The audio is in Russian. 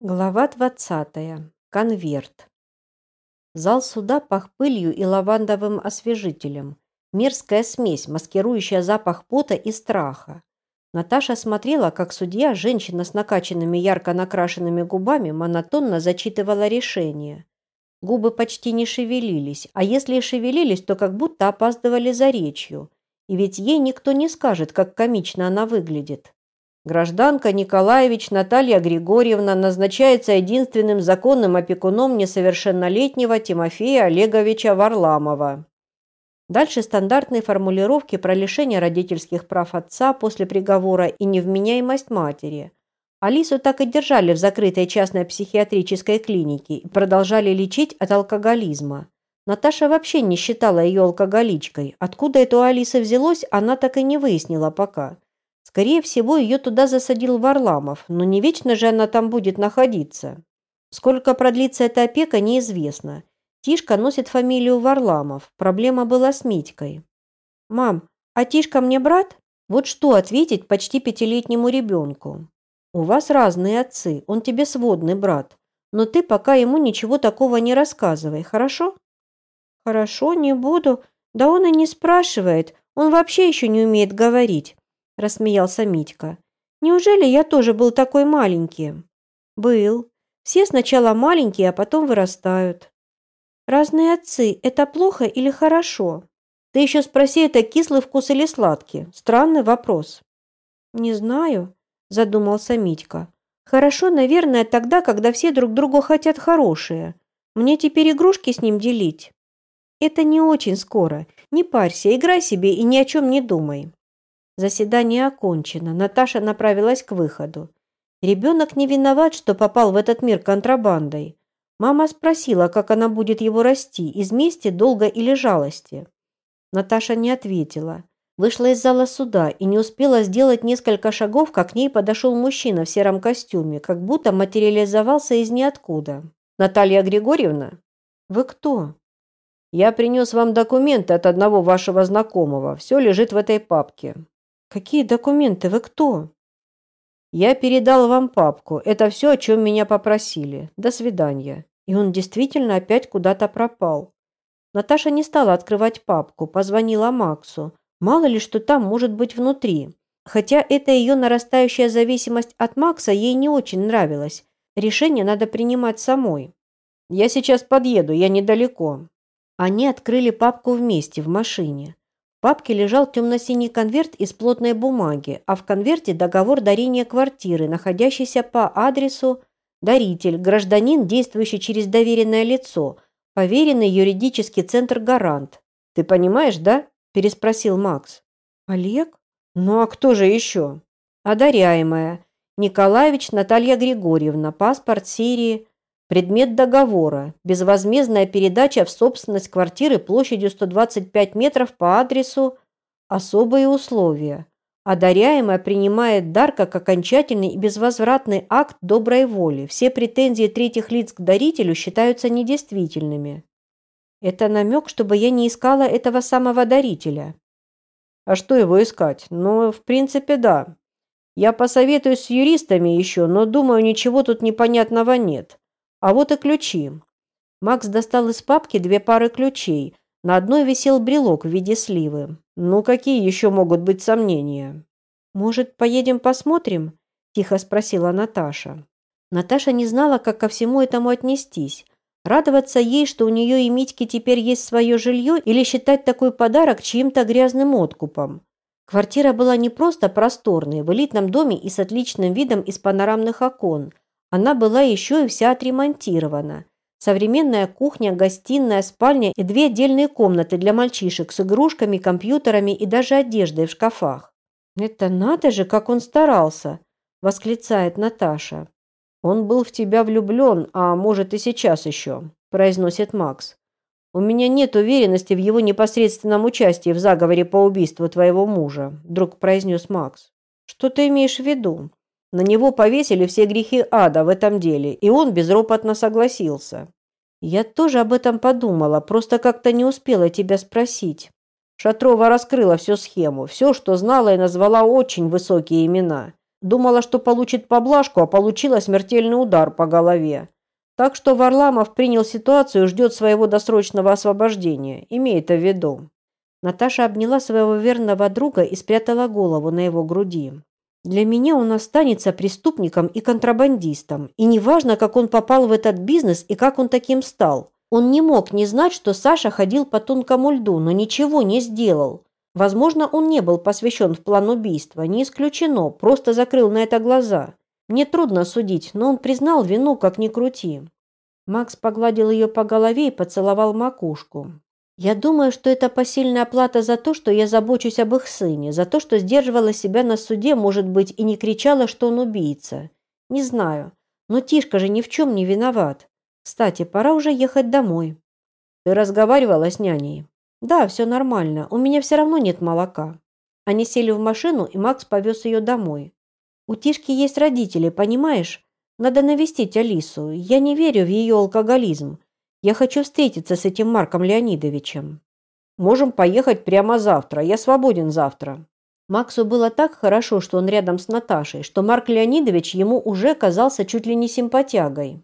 Глава 20. Конверт. Зал суда пах пылью и лавандовым освежителем. Мерзкая смесь, маскирующая запах пота и страха. Наташа смотрела, как судья, женщина с накачанными ярко накрашенными губами, монотонно зачитывала решение. Губы почти не шевелились, а если и шевелились, то как будто опаздывали за речью. И ведь ей никто не скажет, как комично она выглядит. Гражданка Николаевич Наталья Григорьевна назначается единственным законным опекуном несовершеннолетнего Тимофея Олеговича Варламова. Дальше стандартные формулировки про лишение родительских прав отца после приговора и невменяемость матери. Алису так и держали в закрытой частной психиатрической клинике и продолжали лечить от алкоголизма. Наташа вообще не считала ее алкоголичкой. Откуда это у Алисы взялось, она так и не выяснила пока. Скорее всего, ее туда засадил Варламов, но не вечно же она там будет находиться. Сколько продлится эта опека, неизвестно. Тишка носит фамилию Варламов. Проблема была с Митькой. «Мам, а Тишка мне брат?» Вот что ответить почти пятилетнему ребенку. «У вас разные отцы, он тебе сводный брат, но ты пока ему ничего такого не рассказывай, хорошо?» «Хорошо, не буду. Да он и не спрашивает, он вообще еще не умеет говорить рассмеялся Митька. Неужели я тоже был такой маленький? Был. Все сначала маленькие, а потом вырастают. Разные отцы – это плохо или хорошо? Ты еще спроси, это кислый вкус или сладкий? Странный вопрос. Не знаю, задумался Митька. Хорошо, наверное, тогда, когда все друг другу хотят хорошее. Мне теперь игрушки с ним делить. Это не очень скоро. Не парься, играй себе и ни о чем не думай. Заседание окончено. Наташа направилась к выходу. Ребенок не виноват, что попал в этот мир контрабандой. Мама спросила, как она будет его расти, из мести, долга или жалости. Наташа не ответила. Вышла из зала суда и не успела сделать несколько шагов, как к ней подошел мужчина в сером костюме, как будто материализовался из ниоткуда. «Наталья Григорьевна?» «Вы кто?» «Я принес вам документы от одного вашего знакомого. Все лежит в этой папке. «Какие документы? Вы кто?» «Я передал вам папку. Это все, о чем меня попросили. До свидания». И он действительно опять куда-то пропал. Наташа не стала открывать папку, позвонила Максу. Мало ли, что там может быть внутри. Хотя эта ее нарастающая зависимость от Макса ей не очень нравилась. Решение надо принимать самой. «Я сейчас подъеду, я недалеко». Они открыли папку вместе в машине. В папке лежал темно-синий конверт из плотной бумаги, а в конверте договор дарения квартиры, находящийся по адресу даритель, гражданин, действующий через доверенное лицо, поверенный юридический центр «Гарант». «Ты понимаешь, да?» – переспросил Макс. «Олег? Ну а кто же еще?» «Одаряемая. Николаевич Наталья Григорьевна. Паспорт серии Предмет договора – безвозмездная передача в собственность квартиры площадью 125 метров по адресу «Особые условия». Одаряемая принимает дар как окончательный и безвозвратный акт доброй воли. Все претензии третьих лиц к дарителю считаются недействительными. Это намек, чтобы я не искала этого самого дарителя. А что его искать? Ну, в принципе, да. Я посоветуюсь с юристами еще, но думаю, ничего тут непонятного нет. А вот и ключи. Макс достал из папки две пары ключей. На одной висел брелок в виде сливы. Ну, какие еще могут быть сомнения? Может, поедем посмотрим? Тихо спросила Наташа. Наташа не знала, как ко всему этому отнестись. Радоваться ей, что у нее и Митьки теперь есть свое жилье, или считать такой подарок чьим-то грязным откупом. Квартира была не просто просторной, в элитном доме и с отличным видом из панорамных окон – она была еще и вся отремонтирована. Современная кухня, гостиная, спальня и две отдельные комнаты для мальчишек с игрушками, компьютерами и даже одеждой в шкафах. «Это надо же, как он старался!» – восклицает Наташа. «Он был в тебя влюблен, а может и сейчас еще», – произносит Макс. «У меня нет уверенности в его непосредственном участии в заговоре по убийству твоего мужа», – вдруг произнес Макс. «Что ты имеешь в виду?» На него повесили все грехи ада в этом деле, и он безропотно согласился. Я тоже об этом подумала, просто как-то не успела тебя спросить. Шатрова раскрыла всю схему, все, что знала и назвала очень высокие имена. Думала, что получит поблажку, а получила смертельный удар по голове. Так что Варламов принял ситуацию и ждет своего досрочного освобождения. Имей это в виду. Наташа обняла своего верного друга и спрятала голову на его груди. Для меня он останется преступником и контрабандистом. И неважно, как он попал в этот бизнес и как он таким стал. Он не мог не знать, что Саша ходил по тонкому льду, но ничего не сделал. Возможно, он не был посвящен в план убийства, не исключено, просто закрыл на это глаза. Мне трудно судить, но он признал вину, как ни крути. Макс погладил ее по голове и поцеловал макушку. Я думаю, что это посильная плата за то, что я забочусь об их сыне, за то, что сдерживала себя на суде, может быть, и не кричала, что он убийца. Не знаю. Но Тишка же ни в чем не виноват. Кстати, пора уже ехать домой. Ты разговаривала с няней? Да, все нормально. У меня все равно нет молока. Они сели в машину, и Макс повез ее домой. У Тишки есть родители, понимаешь? Надо навестить Алису. Я не верю в ее алкоголизм. Я хочу встретиться с этим Марком Леонидовичем. Можем поехать прямо завтра. Я свободен завтра. Максу было так хорошо, что он рядом с Наташей, что Марк Леонидович ему уже казался чуть ли не симпатягой.